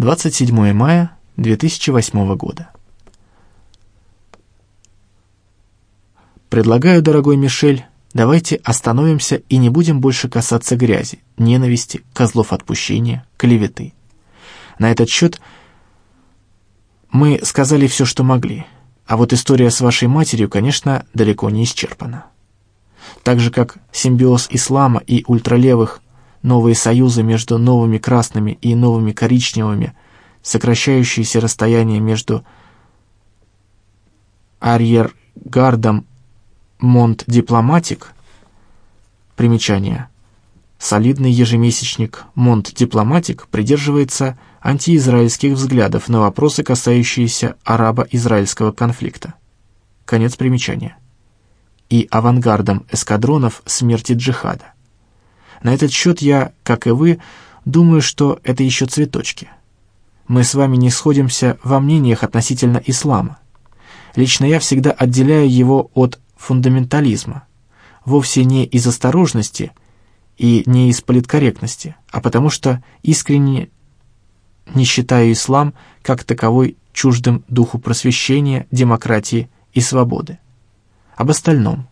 27 мая 2008 года. Предлагаю, дорогой Мишель, давайте остановимся и не будем больше касаться грязи, ненависти, козлов отпущения, клеветы. На этот счет мы сказали все, что могли, а вот история с вашей матерью, конечно, далеко не исчерпана. Так же, как симбиоз ислама и ультралевых, новые союзы между новыми красными и новыми коричневыми, сокращающиеся расстояние между арьергардом Монт Дипломатик, примечание, солидный ежемесячник Монт Дипломатик придерживается антиизраильских взглядов на вопросы, касающиеся арабо-израильского конфликта. Конец примечания. И авангардом эскадронов смерти джихада. На этот счет я, как и вы, думаю, что это еще цветочки. Мы с вами не сходимся во мнениях относительно ислама. Лично я всегда отделяю его от фундаментализма. Вовсе не из осторожности и не из политкорректности, а потому что искренне не считаю ислам как таковой чуждым духу просвещения, демократии и свободы. Об остальном.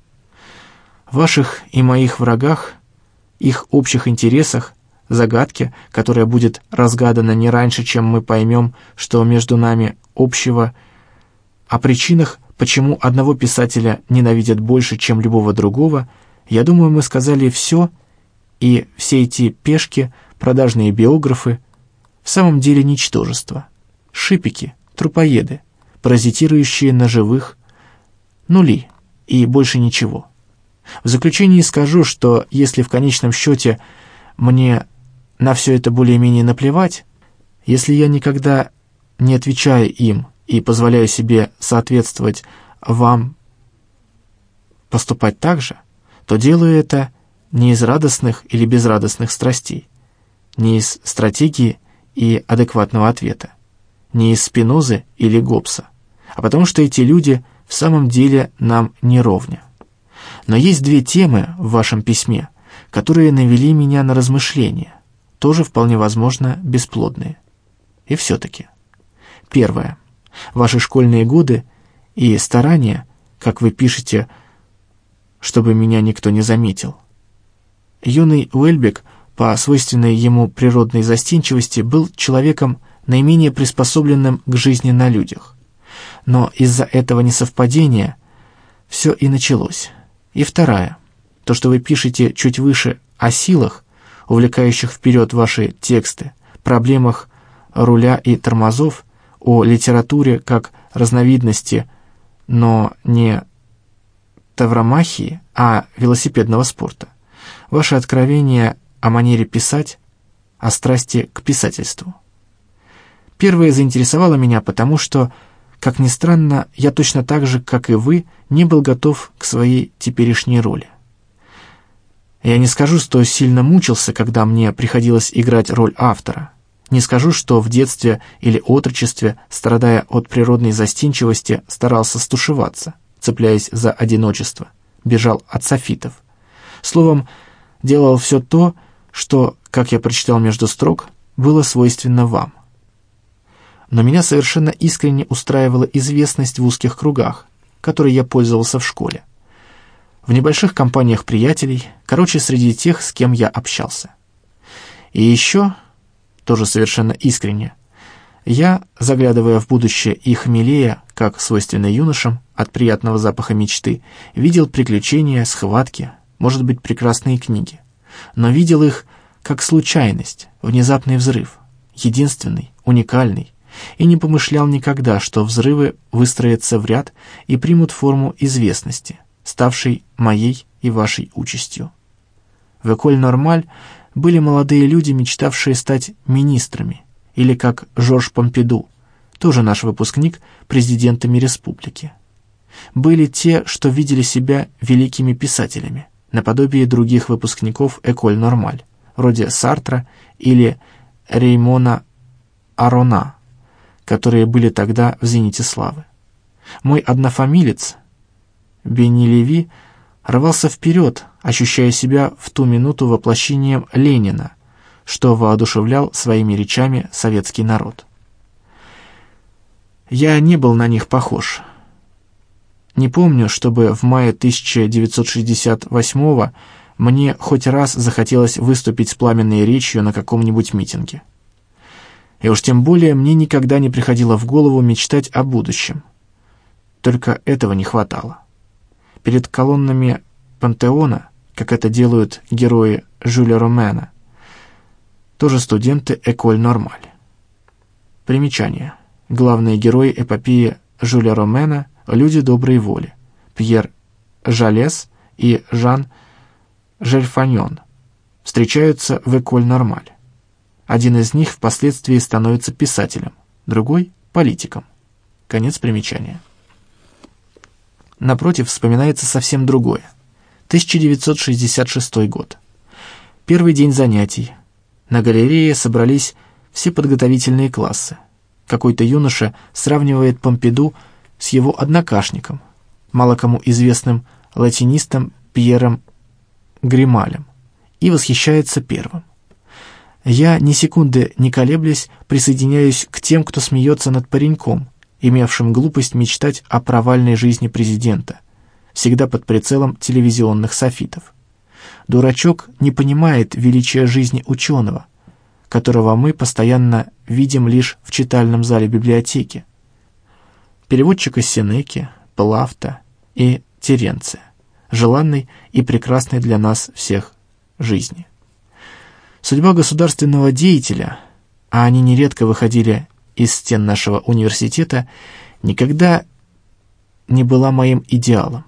Ваших и моих врагах, их общих интересах, загадке, которая будет разгадана не раньше, чем мы поймем, что между нами общего, о причинах, почему одного писателя ненавидят больше, чем любого другого, я думаю, мы сказали все, и все эти пешки, продажные биографы, в самом деле ничтожество. Шипики, трупоеды, паразитирующие на живых, нули и больше ничего. В заключении скажу, что если в конечном счете мне на все это более-менее наплевать, если я никогда не отвечаю им и позволяю себе соответствовать вам поступать так же, то делаю это не из радостных или безрадостных страстей, не из стратегии и адекватного ответа. Не из Спинозы или Гоббса, а потому что эти люди в самом деле нам не ровня. Но есть две темы в вашем письме, которые навели меня на размышления, тоже вполне возможно бесплодные. И все-таки. Первое. Ваши школьные годы и старания, как вы пишете, чтобы меня никто не заметил. Юный Уэльбек – по свойственной ему природной застенчивости, был человеком наименее приспособленным к жизни на людях. Но из-за этого несовпадения все и началось. И вторая. То, что вы пишете чуть выше о силах, увлекающих вперед ваши тексты, проблемах руля и тормозов, о литературе как разновидности, но не тавромахии, а велосипедного спорта. Ваше откровение о манере писать, о страсти к писательству. Первое заинтересовало меня, потому что, как ни странно, я точно так же, как и вы, не был готов к своей теперешней роли. Я не скажу, что сильно мучился, когда мне приходилось играть роль автора. Не скажу, что в детстве или отрочестве, страдая от природной застенчивости, старался стушеваться, цепляясь за одиночество, бежал от софитов. Словом, делал все то, что, как я прочитал между строк, было свойственно вам. Но меня совершенно искренне устраивала известность в узких кругах, которой я пользовался в школе. В небольших компаниях приятелей, короче, среди тех, с кем я общался. И еще, тоже совершенно искренне, я, заглядывая в будущее и хмелея, как свойственно юношам, от приятного запаха мечты, видел приключения, схватки, может быть, прекрасные книги но видел их как случайность, внезапный взрыв, единственный, уникальный, и не помышлял никогда, что взрывы выстроятся в ряд и примут форму известности, ставшей моей и вашей участью. В Эколь Нормаль были молодые люди, мечтавшие стать министрами, или как Жорж Помпиду, тоже наш выпускник, президентами республики. Были те, что видели себя великими писателями, наподобие других выпускников Эколь Нормаль, вроде Сартра или Реймона Арона, которые были тогда в зените славы. Мой однофамилец, Бенни Леви, рвался вперед, ощущая себя в ту минуту воплощением Ленина, что воодушевлял своими речами советский народ. Я не был на них похож. Не помню, чтобы в мае 1968 мне хоть раз захотелось выступить с пламенной речью на каком-нибудь митинге. И уж тем более мне никогда не приходило в голову мечтать о будущем. Только этого не хватало. Перед колоннами пантеона, как это делают герои Жюля Ромена, тоже студенты Эколь Нормаль. Примечание. Главные герои эпопеи Жюля Ромена – люди доброй воли. Пьер Жалес и Жан Жельфаньон встречаются в Эколь Нормаль. Один из них впоследствии становится писателем, другой – политиком. Конец примечания. Напротив, вспоминается совсем другое. 1966 год. Первый день занятий. На галерее собрались все подготовительные классы. Какой-то юноша сравнивает Помпиду с его однокашником, мало кому известным латинистом Пьером Грималем, и восхищается первым. Я, ни секунды не колеблясь, присоединяюсь к тем, кто смеется над пареньком, имевшим глупость мечтать о провальной жизни президента, всегда под прицелом телевизионных софитов. Дурачок не понимает величия жизни ученого, которого мы постоянно видим лишь в читальном зале библиотеки. Переводчика Сенеки, Плафта и Теренция, желанной и прекрасной для нас всех жизни. Судьба государственного деятеля, а они нередко выходили из стен нашего университета, никогда не была моим идеалом.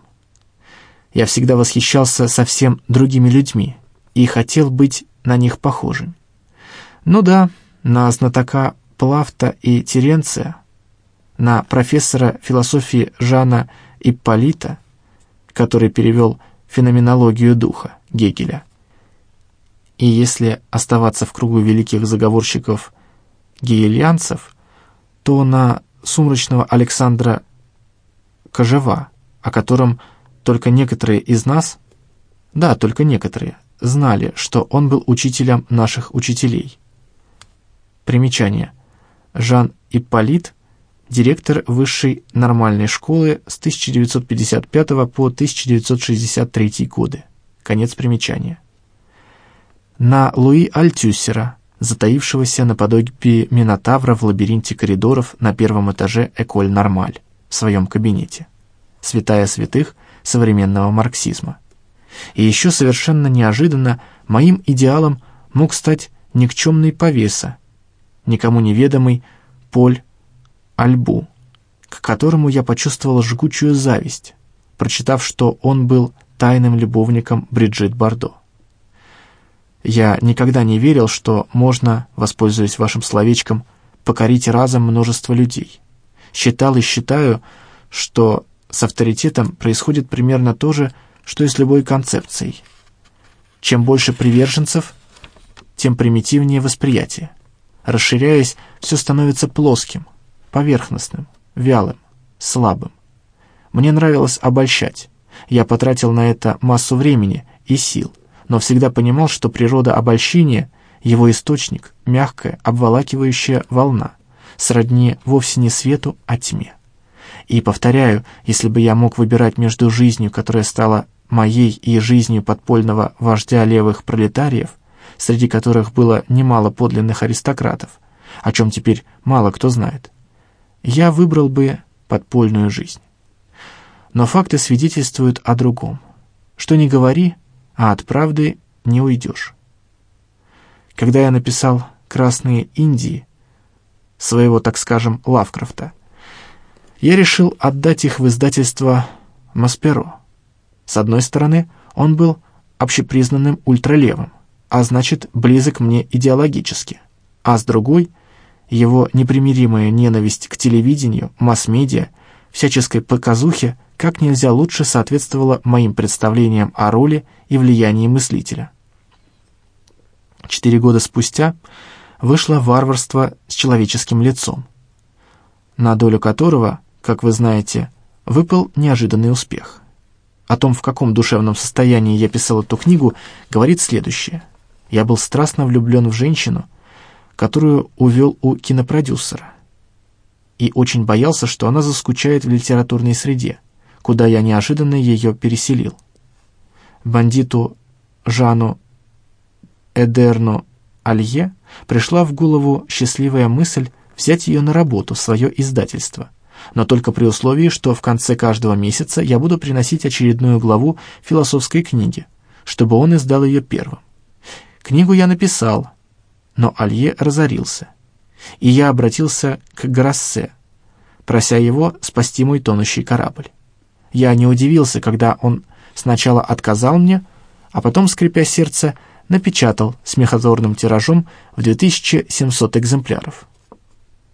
Я всегда восхищался совсем другими людьми и хотел быть на них похожим. Ну да, на знатока Плафта и Теренция, на профессора философии Жана Ипполита, который перевел «Феноменологию духа» Гегеля. И если оставаться в кругу великих заговорщиков гегельянцев, то на сумрачного Александра Кожева, о котором только некоторые из нас, да, только некоторые, знали, что он был учителем наших учителей. Примечание. Жан Ипполит, директор высшей нормальной школы с 1955 по 1963 годы. Конец примечания. На Луи Альтюссера, затаившегося наподобие Минотавра в лабиринте коридоров на первом этаже Эколь Нормаль, в своем кабинете. Святая святых современного марксизма. И еще совершенно неожиданно моим идеалом мог стать никчемный повеса, никому неведомый Поль Альбу, к которому я почувствовал жгучую зависть, прочитав, что он был тайным любовником Бриджит Бардо. Я никогда не верил, что можно, воспользуясь вашим словечком, покорить разом множество людей. Считал и считаю, что с авторитетом происходит примерно то же, что и с любой концепцией. Чем больше приверженцев, тем примитивнее восприятие. Расширяясь, все становится плоским, поверхностным, вялым, слабым. Мне нравилось обольщать. Я потратил на это массу времени и сил, но всегда понимал, что природа обольщения, его источник, мягкая, обволакивающая волна, сродни вовсе не свету, а тьме. И повторяю, если бы я мог выбирать между жизнью, которая стала моей, и жизнью подпольного вождя левых пролетариев, среди которых было немало подлинных аристократов, о чем теперь мало кто знает, я выбрал бы подпольную жизнь. Но факты свидетельствуют о другом. Что не говори, а от правды не уйдешь. Когда я написал «Красные Индии», своего, так скажем, Лавкрафта, я решил отдать их в издательство «Масперо». С одной стороны, он был общепризнанным ультралевым, а значит, близок мне идеологически, а с другой — его непримиримая ненависть к телевидению, масс-медиа, всяческой показухе как нельзя лучше соответствовала моим представлениям о роли и влиянии мыслителя. Четыре года спустя вышло «Варварство с человеческим лицом», на долю которого, как вы знаете, выпал неожиданный успех. О том, в каком душевном состоянии я писал эту книгу, говорит следующее. Я был страстно влюблен в женщину, которую увел у кинопродюсера, и очень боялся, что она заскучает в литературной среде, куда я неожиданно ее переселил. Бандиту Жану Эдерну Алье пришла в голову счастливая мысль взять ее на работу в свое издательство, но только при условии, что в конце каждого месяца я буду приносить очередную главу философской книги, чтобы он издал ее первым. Книгу я написал, но Алье разорился, и я обратился к Грассе, прося его спасти мой тонущий корабль. Я не удивился, когда он сначала отказал мне, а потом, скрипя сердце, напечатал смехотворным тиражом в 2700 экземпляров.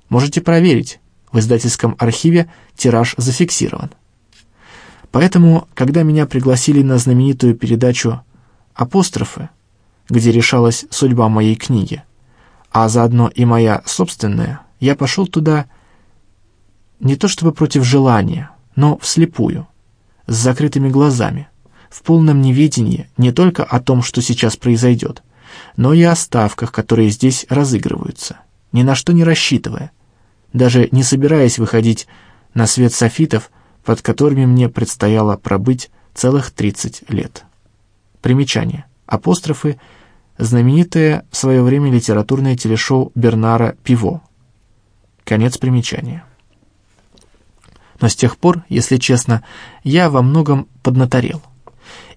Можете проверить, в издательском архиве тираж зафиксирован. Поэтому, когда меня пригласили на знаменитую передачу «Апострофы», где решалась судьба моей книги, а заодно и моя собственная, я пошел туда не то чтобы против желания, но вслепую, с закрытыми глазами, в полном неведении не только о том, что сейчас произойдет, но и о ставках, которые здесь разыгрываются, ни на что не рассчитывая, даже не собираясь выходить на свет софитов, под которыми мне предстояло пробыть целых 30 лет. Примечание. Апострофы – знаменитое в свое время литературное телешоу Бернара Пиво. Конец примечания. Но с тех пор, если честно, я во многом поднаторел.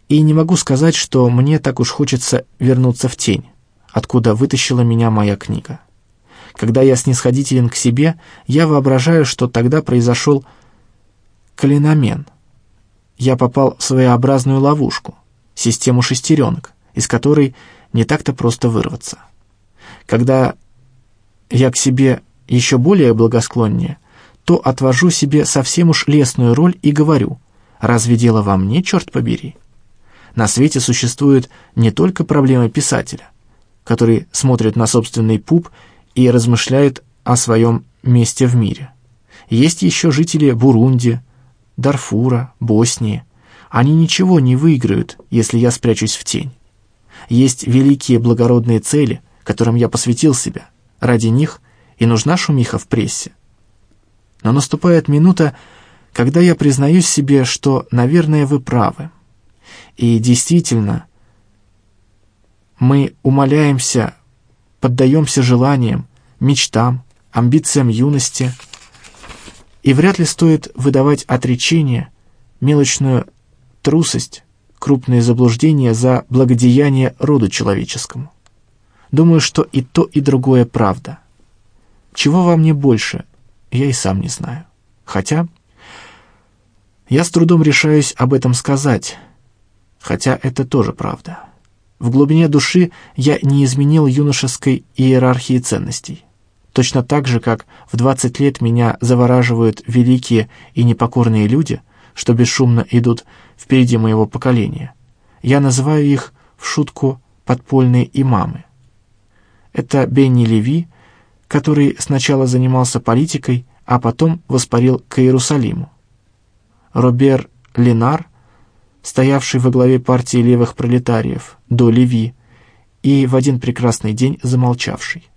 И не могу сказать, что мне так уж хочется вернуться в тень, откуда вытащила меня моя книга. Когда я снисходителен к себе, я воображаю, что тогда произошел клиномен. Я попал в своеобразную ловушку, систему шестеренок, из которой не так-то просто вырваться. Когда я к себе еще более благосклоннее, то отвожу себе совсем уж лесную роль и говорю, разве дело во мне, черт побери? На свете существует не только проблема писателя, который смотрит на собственный пуп и размышляет о своем месте в мире. Есть еще жители Бурунди, Дарфура, Боснии. Они ничего не выиграют, если я спрячусь в тень. Есть великие благородные цели, которым я посвятил себя. Ради них и нужна шумиха в прессе. Но наступает минута, когда я признаюсь себе, что, наверное, вы правы. И действительно, мы умоляемся поддаемся желаниям, мечтам, амбициям юности, и вряд ли стоит выдавать отречение, мелочную трусость, крупные заблуждения за благодеяние роду человеческому. Думаю, что и то, и другое правда. Чего во мне больше, я и сам не знаю. Хотя я с трудом решаюсь об этом сказать, хотя это тоже правда. В глубине души я не изменил юношеской иерархии ценностей. Точно так же, как в 20 лет меня завораживают великие и непокорные люди, что бесшумно идут впереди моего поколения. Я называю их в шутку «подпольные имамы». Это Бенни Леви, который сначала занимался политикой, а потом воспарил к Иерусалиму. Робер Ленар, стоявший во главе партии левых пролетариев, до Леви, и в один прекрасный день замолчавший.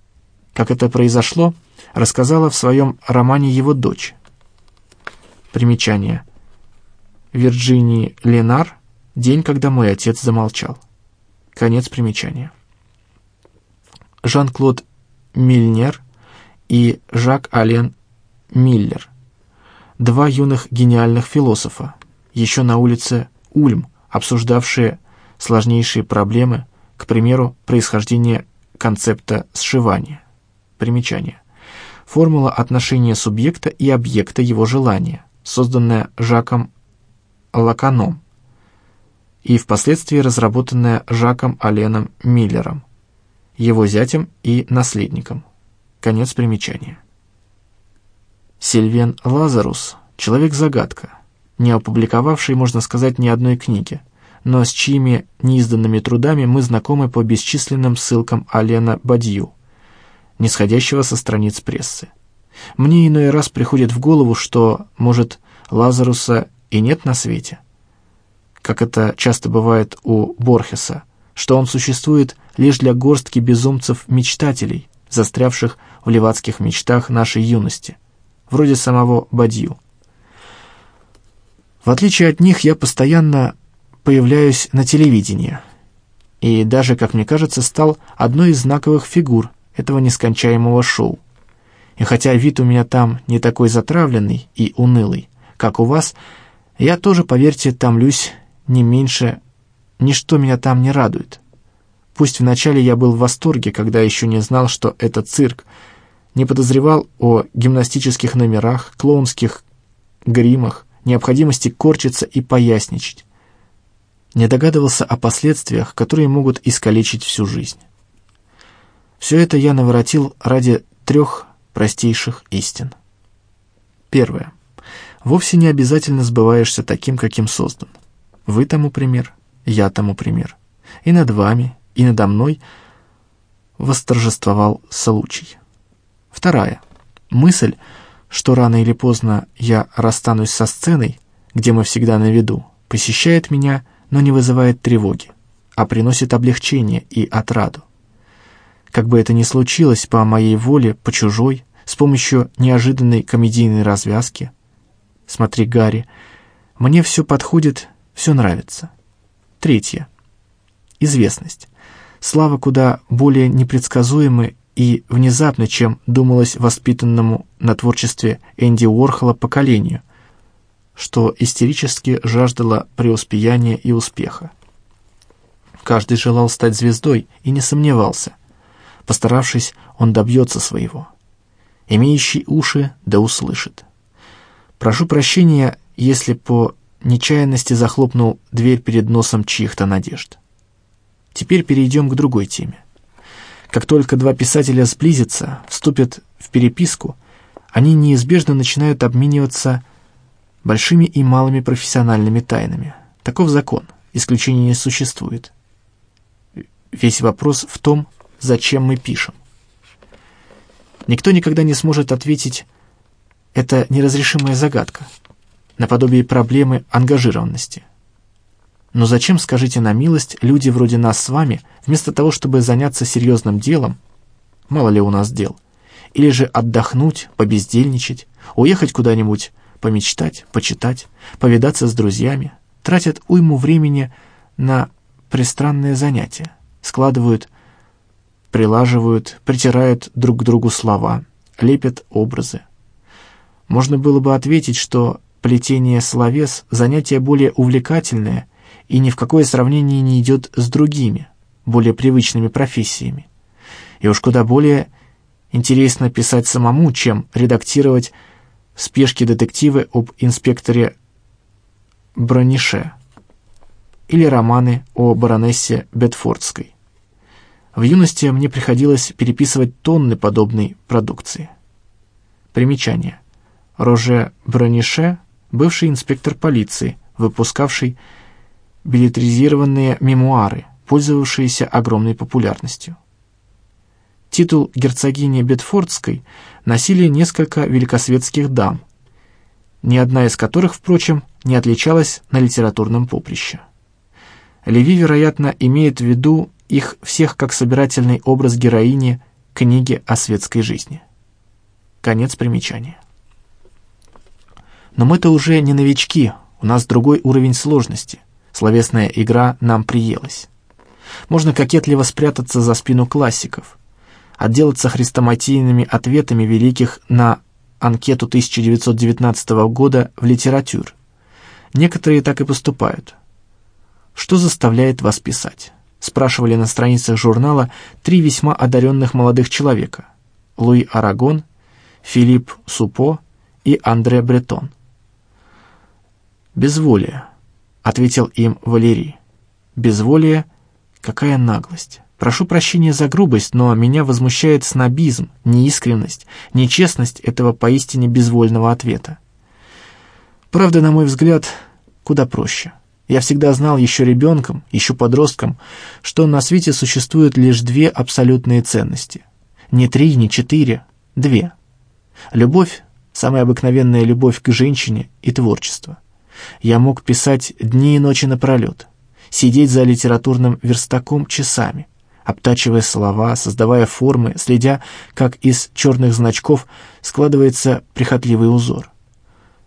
Как это произошло, рассказала в своем романе его дочь. Примечание. Вирджинии Ленар «День, когда мой отец замолчал». Конец примечания. Жан-Клод Мильнер и Жак-Ален Миллер. Два юных гениальных философа, еще на улице Ульм, обсуждавшие сложнейшие проблемы, к примеру, происхождение концепта сшивания. Примечание. Формула отношения субъекта и объекта его желания, созданная Жаком Лаканом и впоследствии разработанная Жаком Аленом Миллером, его зятем и наследником. Конец примечания. Сильвен Лазарус – человек-загадка, не опубликовавший, можно сказать, ни одной книги, но с чьими неизданными трудами мы знакомы по бесчисленным ссылкам Алена Бадью, нисходящего со страниц прессы. Мне иной раз приходит в голову, что, может, Лазаруса и нет на свете, как это часто бывает у Борхеса, что он существует лишь для горстки безумцев-мечтателей, застрявших в левацких мечтах нашей юности, вроде самого Бадью. В отличие от них, я постоянно появляюсь на телевидении, и даже, как мне кажется, стал одной из знаковых фигур этого нескончаемого шоу. И хотя вид у меня там не такой затравленный и унылый, как у вас, я тоже, поверьте, томлюсь не меньше, ничто меня там не радует. Пусть вначале я был в восторге, когда еще не знал, что это цирк, не подозревал о гимнастических номерах, клоунских гримах, необходимости корчиться и поясничать. Не догадывался о последствиях, которые могут искалечить всю жизнь. Все это я наворотил ради трех простейших истин. Первое. Вовсе не обязательно сбываешься таким, каким создан. Вы тому пример, я тому пример. И над вами, и надо мной восторжествовал случай. Вторая. Мысль, что рано или поздно я расстанусь со сценой, где мы всегда на виду, посещает меня, но не вызывает тревоги, а приносит облегчение и отраду. Как бы это ни случилось по моей воле, по чужой, с помощью неожиданной комедийной развязки. Смотри, Гарри, мне все подходит, все нравится. Третье. Известность. Слава куда более непредсказуемы и внезапно, чем думалось воспитанному на творчестве Энди Уорхола поколению, что истерически жаждало преуспеяния и успеха. Каждый желал стать звездой и не сомневался. Постаравшись, он добьется своего. Имеющий уши да услышит. Прошу прощения, если по нечаянности захлопнул дверь перед носом чьих-то надежд. Теперь перейдем к другой теме. Как только два писателя сблизятся, вступят в переписку, они неизбежно начинают обмениваться большими и малыми профессиональными тайнами. Таков закон, исключений не существует. Весь вопрос в том, зачем мы пишем. Никто никогда не сможет ответить «это неразрешимая загадка», наподобие проблемы ангажированности. Но зачем, скажите на милость, люди вроде нас с вами, вместо того, чтобы заняться серьезным делом, мало ли у нас дел, или же отдохнуть, побездельничать, уехать куда-нибудь, помечтать, почитать, повидаться с друзьями, тратят уйму времени на пристранные занятия, складывают, прилаживают, притирают друг к другу слова, лепят образы. Можно было бы ответить, что плетение словес – занятие более увлекательное и ни в какое сравнение не идет с другими, более привычными профессиями. И уж куда более интересно писать самому, чем редактировать в спешке детективы об инспекторе Бронише или романы о баронессе Бетфордской. В юности мне приходилось переписывать тонны подобной продукции. Примечание. Роже Бронише – бывший инспектор полиции, выпускавший билетризированные мемуары, пользовавшиеся огромной популярностью. Титул герцогини Бетфордской носили несколько великосветских дам, ни одна из которых, впрочем, не отличалась на литературном поприще. Леви, вероятно, имеет в виду их всех как собирательный образ героини книги о светской жизни. Конец примечания. Но мы-то уже не новички, у нас другой уровень сложности – Словесная игра нам приелась. Можно кокетливо спрятаться за спину классиков, отделаться хрестоматийными ответами великих на анкету 1919 года в литератур. Некоторые так и поступают. Что заставляет вас писать? Спрашивали на страницах журнала три весьма одаренных молодых человека. Луи Арагон, Филипп Супо и Андре Бретон. Безволие. — ответил им Валерий. «Безволие? Какая наглость! Прошу прощения за грубость, но меня возмущает снобизм, неискренность, нечестность этого поистине безвольного ответа. Правда, на мой взгляд, куда проще. Я всегда знал еще ребенком, еще подростком, что на свете существуют лишь две абсолютные ценности. Не три, не четыре, две. Любовь, самая обыкновенная любовь к женщине и творчество. Я мог писать дни и ночи напролет. сидеть за литературным верстаком часами, обтачивая слова, создавая формы, следя, как из черных значков складывается прихотливый узор.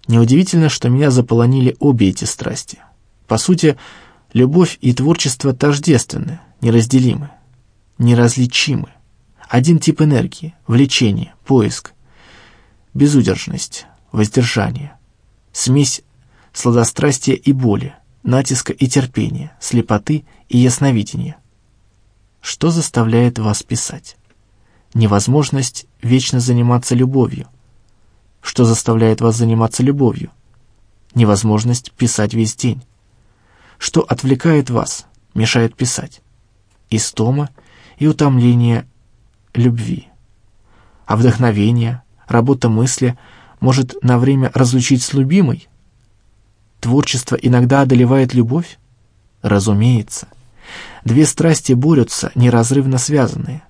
Неудивительно, что меня заполонили обе эти страсти. По сути, любовь и творчество тождественны, неразделимы, неразличимы. Один тип энергии — влечение, поиск, безудержность, воздержание, смесь сладострастия и боли, натиска и терпения, слепоты и ясновидения. Что заставляет вас писать? Невозможность вечно заниматься любовью, что заставляет вас заниматься любовью. Невозможность писать весь день. Что отвлекает вас, мешает писать. Истома и утомление любви. А вдохновение, работа мысли может на время разлучить с любимой? Творчество иногда одолевает любовь? Разумеется. Две страсти борются, неразрывно связанные.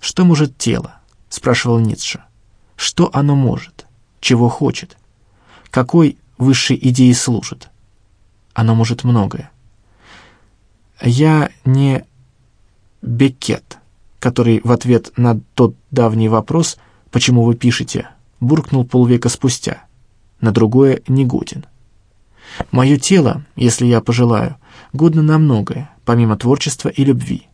«Что может тело?» — спрашивал Ницше. «Что оно может?» чего хочет, какой высшей идее служит. Оно может многое. Я не Беккет, который в ответ на тот давний вопрос «Почему вы пишете?» буркнул полвека спустя. На другое не годен. Мое тело, если я пожелаю, годно на многое, помимо творчества и любви.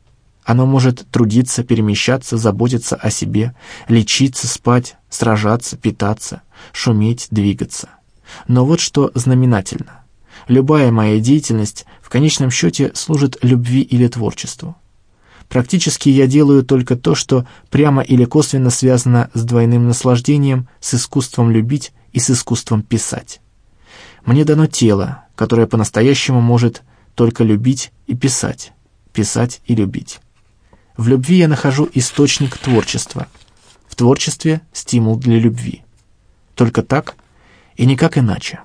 Оно может трудиться, перемещаться, заботиться о себе, лечиться, спать, сражаться, питаться, шуметь, двигаться. Но вот что знаменательно. Любая моя деятельность в конечном счете служит любви или творчеству. Практически я делаю только то, что прямо или косвенно связано с двойным наслаждением, с искусством любить и с искусством писать. Мне дано тело, которое по-настоящему может только любить и писать, писать и любить. В любви я нахожу источник творчества. В творчестве — стимул для любви. Только так и никак иначе.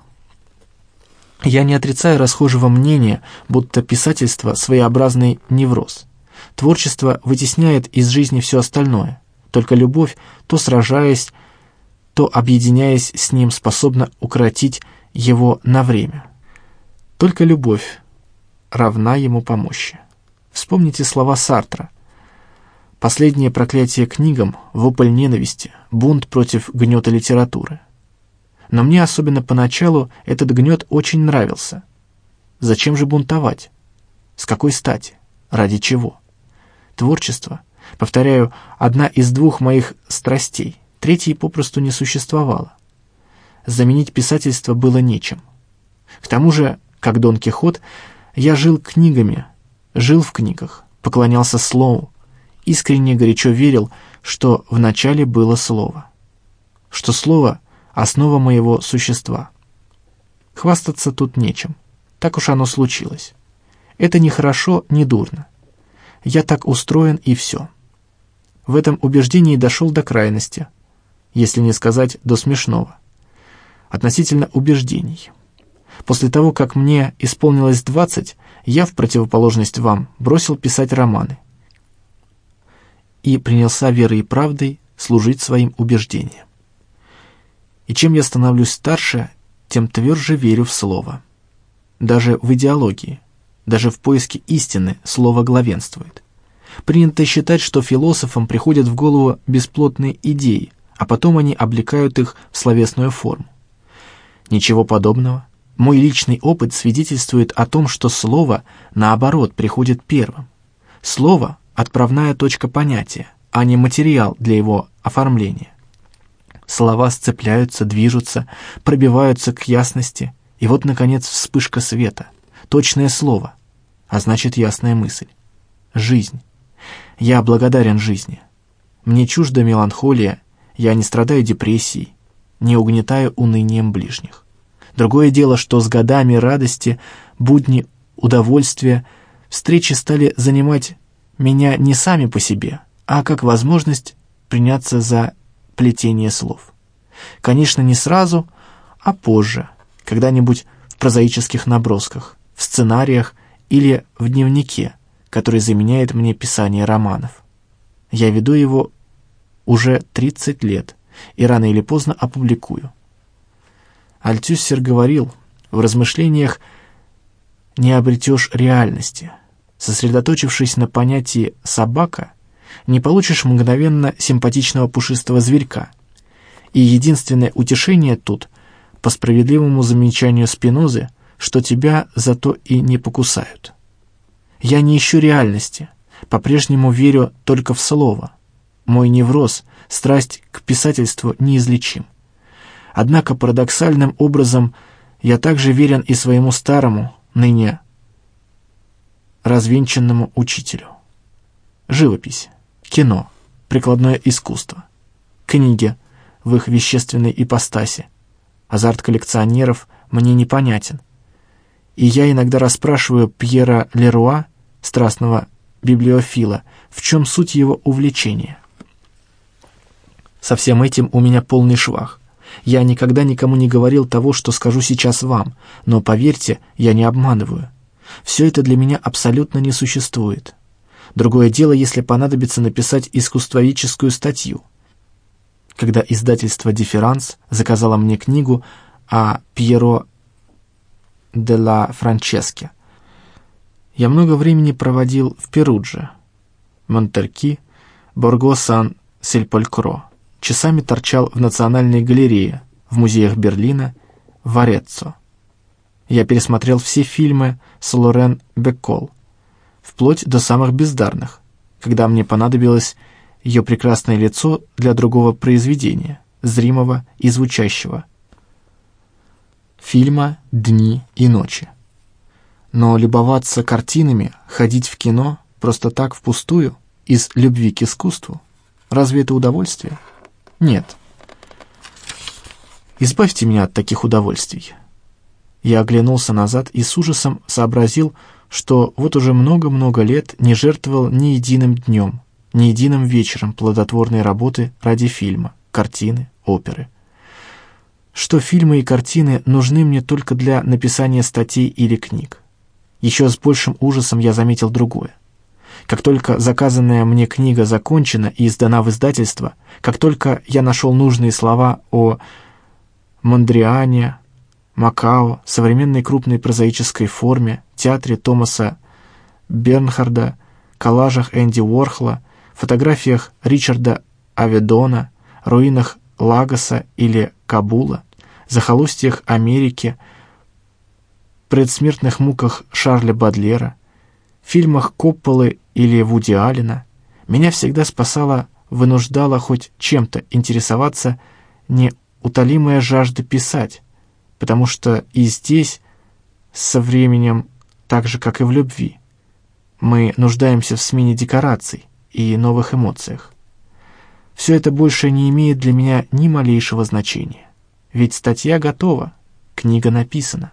Я не отрицаю расхожего мнения, будто писательство — своеобразный невроз. Творчество вытесняет из жизни все остальное. Только любовь, то сражаясь, то объединяясь с ним, способна укротить его на время. Только любовь равна ему помощи. Вспомните слова Сартра. Последнее проклятие книгам, вопль ненависти, бунт против гнета литературы. Но мне особенно поначалу этот гнет очень нравился. Зачем же бунтовать? С какой стати? Ради чего? Творчество, повторяю, одна из двух моих страстей, третьей попросту не существовало. Заменить писательство было нечем. К тому же, как Дон Кихот, я жил книгами, жил в книгах, поклонялся слову, искренне горячо верил, что вначале было слово. Что слово — основа моего существа. Хвастаться тут нечем. Так уж оно случилось. Это не хорошо, не дурно. Я так устроен и все. В этом убеждении дошел до крайности, если не сказать до смешного. Относительно убеждений. После того, как мне исполнилось двадцать, я, в противоположность вам, бросил писать романы и принялся верой и правдой служить своим убеждениям. И чем я становлюсь старше, тем тверже верю в слово. Даже в идеологии, даже в поиске истины слово главенствует. Принято считать, что философам приходят в голову бесплотные идеи, а потом они облекают их в словесную форму. Ничего подобного. Мой личный опыт свидетельствует о том, что слово, наоборот, приходит первым. Слово отправная точка понятия, а не материал для его оформления. Слова сцепляются, движутся, пробиваются к ясности, и вот, наконец, вспышка света, точное слово, а значит, ясная мысль. Жизнь. Я благодарен жизни. Мне чужда меланхолия, я не страдаю депрессией, не угнетаю унынием ближних. Другое дело, что с годами радости, будни, удовольствия, встречи стали занимать меня не сами по себе, а как возможность приняться за плетение слов. Конечно, не сразу, а позже, когда-нибудь в прозаических набросках, в сценариях или в дневнике, который заменяет мне писание романов. Я веду его уже 30 лет и рано или поздно опубликую. Альтюссер говорил в размышлениях не обретешь реальности. Сосредоточившись на понятии «собака», не получишь мгновенно симпатичного пушистого зверька. И единственное утешение тут, по справедливому замечанию Спинозы, что тебя зато и не покусают. Я не ищу реальности, по-прежнему верю только в слово. Мой невроз, страсть к писательству неизлечим. Однако парадоксальным образом я также верен и своему старому, ныне развенчанному учителю. Живопись, кино, прикладное искусство, книги в их вещественной ипостаси. Азарт коллекционеров мне непонятен. И я иногда расспрашиваю Пьера Леруа, страстного библиофила, в чем суть его увлечения. Со всем этим у меня полный швах. Я никогда никому не говорил того, что скажу сейчас вам, но, поверьте, я не обманываю. Все это для меня абсолютно не существует. Другое дело, если понадобится написать искусствоведческую статью. Когда издательство «Дифферанс» заказало мне книгу о Пьеро де ла Франческе, я много времени проводил в Перудже, Монтерки, Борго-Сан-Сельполькро, часами торчал в Национальной галерее, в музеях Берлина, в Ореццо. Я пересмотрел все фильмы с Лорен Беккол, вплоть до самых бездарных, когда мне понадобилось ее прекрасное лицо для другого произведения, зримого и звучащего. Фильма «Дни и ночи». Но любоваться картинами, ходить в кино просто так впустую, из любви к искусству, разве это удовольствие? Нет. Избавьте меня от таких удовольствий. Я оглянулся назад и с ужасом сообразил, что вот уже много-много лет не жертвовал ни единым днем, ни единым вечером плодотворной работы ради фильма, картины, оперы. Что фильмы и картины нужны мне только для написания статей или книг. Еще с большим ужасом я заметил другое. Как только заказанная мне книга закончена и издана в издательство, как только я нашел нужные слова о Мондриане, Макао, современной крупной прозаической форме, театре Томаса Бернхарда, коллажах Энди Уорхола, фотографиях Ричарда Аведона, руинах Лагоса или Кабула, захолустьях Америки, предсмертных муках Шарля Бадлера, фильмах Копполы или Вуди Аллена, меня всегда спасала, вынуждала хоть чем-то интересоваться неутолимая жажда писать, потому что и здесь со временем, так же, как и в любви, мы нуждаемся в смене декораций и новых эмоциях. Все это больше не имеет для меня ни малейшего значения. Ведь статья готова, книга написана.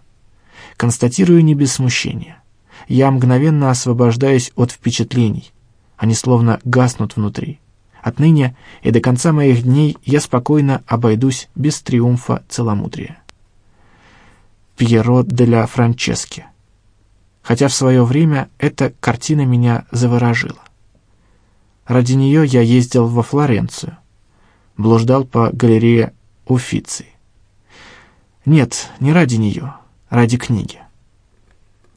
Констатирую не без смущения. Я мгновенно освобождаюсь от впечатлений. Они словно гаснут внутри. Отныне и до конца моих дней я спокойно обойдусь без триумфа целомудрия. Пьеро де ля Франчески. Хотя в свое время эта картина меня заворожила. Ради нее я ездил во Флоренцию, блуждал по галерее Уффици. Нет, не ради нее, ради книги.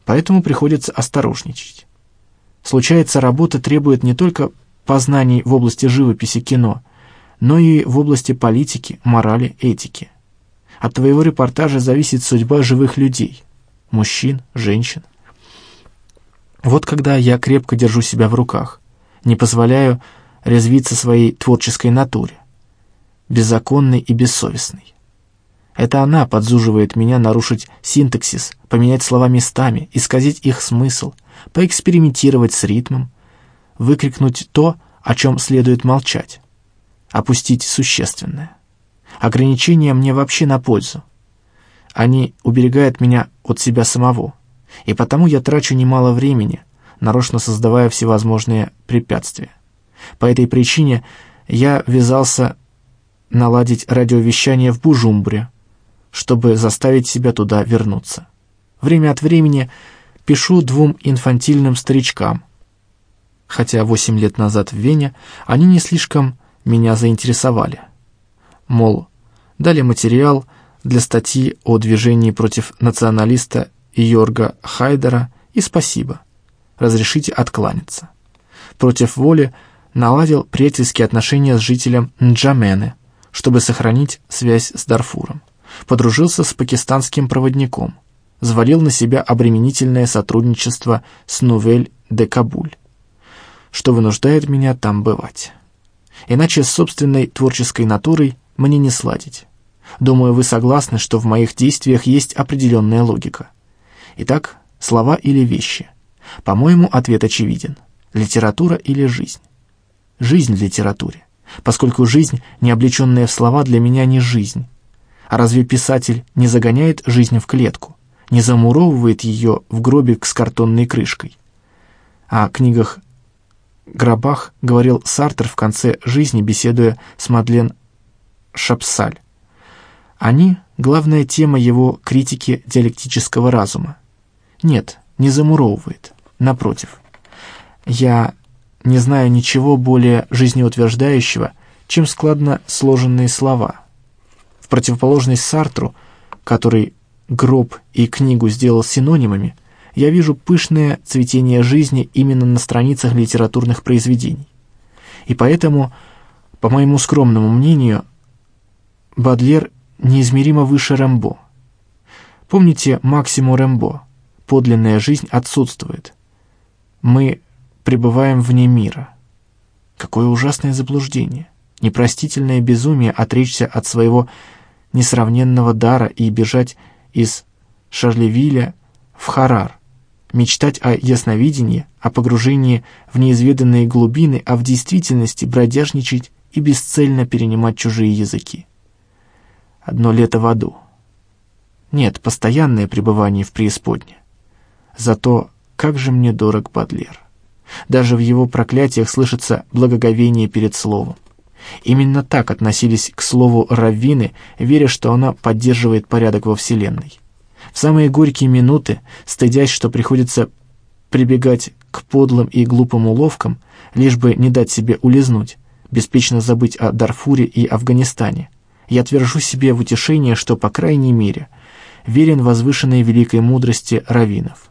Поэтому приходится осторожничать. Случается, работа требует не только познаний в области живописи кино, но и в области политики, морали, этики. От твоего репортажа зависит судьба живых людей, мужчин, женщин. Вот когда я крепко держу себя в руках, не позволяю резвиться своей творческой натуре, беззаконной и бессовестной. Это она подзуживает меня нарушить синтаксис, поменять слова местами, исказить их смысл, поэкспериментировать с ритмом, выкрикнуть то, о чем следует молчать, опустить существенное. Ограничения мне вообще на пользу. Они уберегают меня от себя самого, и потому я трачу немало времени, нарочно создавая всевозможные препятствия. По этой причине я ввязался наладить радиовещание в Бужумбре, чтобы заставить себя туда вернуться. Время от времени пишу двум инфантильным старичкам, хотя восемь лет назад в Вене они не слишком меня заинтересовали мол, дали материал для статьи о движении против националиста Йорга Хайдера и спасибо. Разрешите откланяться. Против воли наладил приятельские отношения с жителем Нджамены, чтобы сохранить связь с Дарфуром. Подружился с пакистанским проводником, взвалил на себя обременительное сотрудничество с Нувель де Кабуль, что вынуждает меня там бывать. Иначе с собственной творческой натурой мне не сладить. Думаю, вы согласны, что в моих действиях есть определенная логика. Итак, слова или вещи? По-моему, ответ очевиден. Литература или жизнь? Жизнь в литературе, поскольку жизнь, не облеченная в слова, для меня не жизнь. А разве писатель не загоняет жизнь в клетку, не замуровывает ее в гробик с картонной крышкой? О книгах гробах говорил Сартер в конце жизни, беседуя с Мадлен Шапсаль. Они — главная тема его критики диалектического разума. Нет, не замуровывает, напротив. Я не знаю ничего более жизнеутверждающего, чем складно сложенные слова. В противоположность Сартру, который гроб и книгу сделал синонимами, я вижу пышное цветение жизни именно на страницах литературных произведений. И поэтому, по моему скромному мнению, Бадлер неизмеримо выше Рэмбо. Помните Максиму Рэмбо? Подлинная жизнь отсутствует. Мы пребываем вне мира. Какое ужасное заблуждение, непростительное безумие отречься от своего несравненного дара и бежать из Шарлевиля в Харар, мечтать о ясновидении, о погружении в неизведанные глубины, а в действительности бродяжничать и бесцельно перенимать чужие языки. Одно лето в аду. Нет, постоянное пребывание в преисподне. Зато как же мне дорог Бадлер. Даже в его проклятиях слышится благоговение перед словом. Именно так относились к слову раввины, веря, что оно поддерживает порядок во Вселенной. В самые горькие минуты, стыдясь, что приходится прибегать к подлым и глупым уловкам, лишь бы не дать себе улизнуть, беспечно забыть о Дарфуре и Афганистане, я твержу себе в утешение, что, по крайней мере, верен возвышенной великой мудрости раввинов.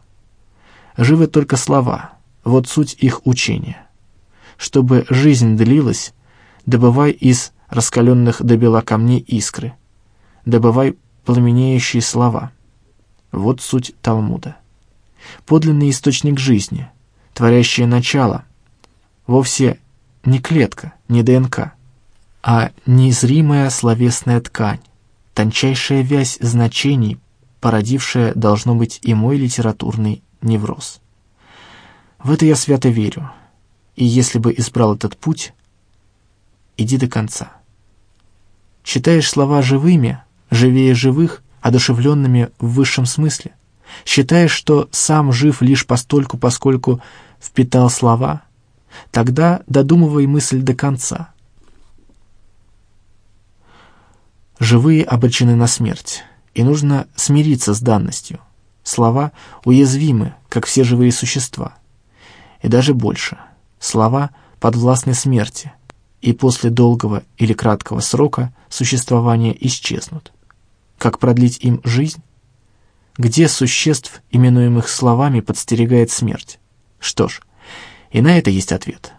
Живы только слова, вот суть их учения. Чтобы жизнь длилась, добывай из раскаленных до бела камней искры, добывай пламенеющие слова — вот суть Талмуда. Подлинный источник жизни, творящее начало, вовсе не клетка, не ДНК, а незримая словесная ткань, тончайшая вязь значений, породившая, должно быть, и мой литературный невроз. В это я свято верю, и если бы избрал этот путь, иди до конца. Считаешь слова живыми, живее живых, одушевленными в высшем смысле? Считаешь, что сам жив лишь постольку, поскольку впитал слова? Тогда додумывай мысль до конца. Живые обречены на смерть, и нужно смириться с данностью. Слова уязвимы, как все живые существа. И даже больше. Слова подвластны смерти, и после долгого или краткого срока существования исчезнут. Как продлить им жизнь? Где существ, именуемых словами, подстерегает смерть? Что ж, и на это есть ответ.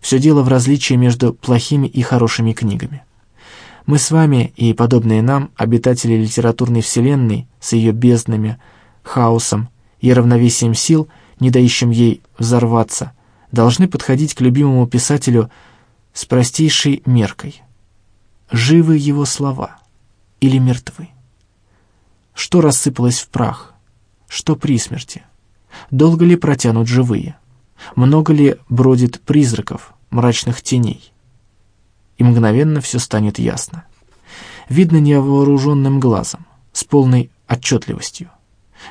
Все дело в различии между плохими и хорошими книгами. Мы с вами и подобные нам, обитатели литературной вселенной с ее безднами, хаосом и равновесием сил, не дающим ей взорваться, должны подходить к любимому писателю с простейшей меркой. Живы его слова или мертвы? Что рассыпалось в прах? Что при смерти? Долго ли протянут живые? Много ли бродит призраков, мрачных теней? И мгновенно все станет ясно. Видно невооруженным глазом, с полной отчетливостью.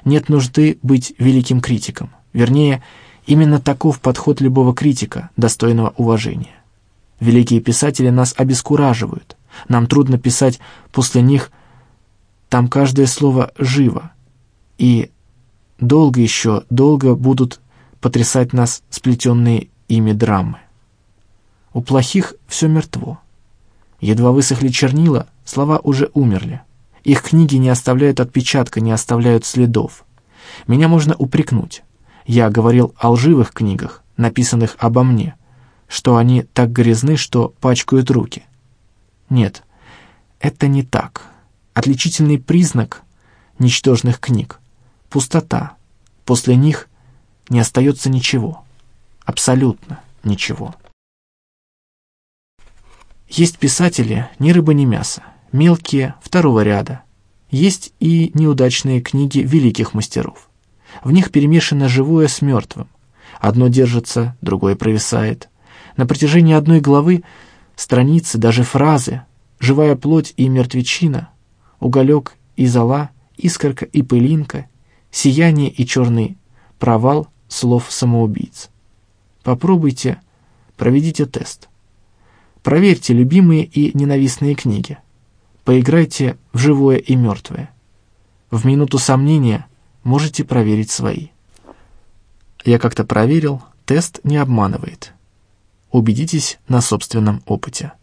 Нет нужды быть великим критиком. Вернее, именно таков подход любого критика, достойного уважения. Великие писатели нас обескураживают. Нам трудно писать после них там каждое слово живо. И долго еще, долго будут потрясать нас сплетенные ими драмы. У плохих все мертво. Едва высохли чернила, слова уже умерли. Их книги не оставляют отпечатка, не оставляют следов. Меня можно упрекнуть. Я говорил о лживых книгах, написанных обо мне, что они так грязны, что пачкают руки. Нет, это не так. Отличительный признак ничтожных книг — пустота. После них не остается ничего. Абсолютно ничего. Есть писатели ни рыба, ни мясо, мелкие, второго ряда. Есть и неудачные книги великих мастеров. В них перемешано живое с мертвым. Одно держится, другое провисает. На протяжении одной главы страницы, даже фразы, живая плоть и мертвечина, уголек и зола, искорка и пылинка, сияние и черный провал слов самоубийц. Попробуйте, проведите тест. Проверьте любимые и ненавистные книги. Поиграйте в живое и мертвое. В минуту сомнения можете проверить свои. Я как-то проверил, тест не обманывает. Убедитесь на собственном опыте.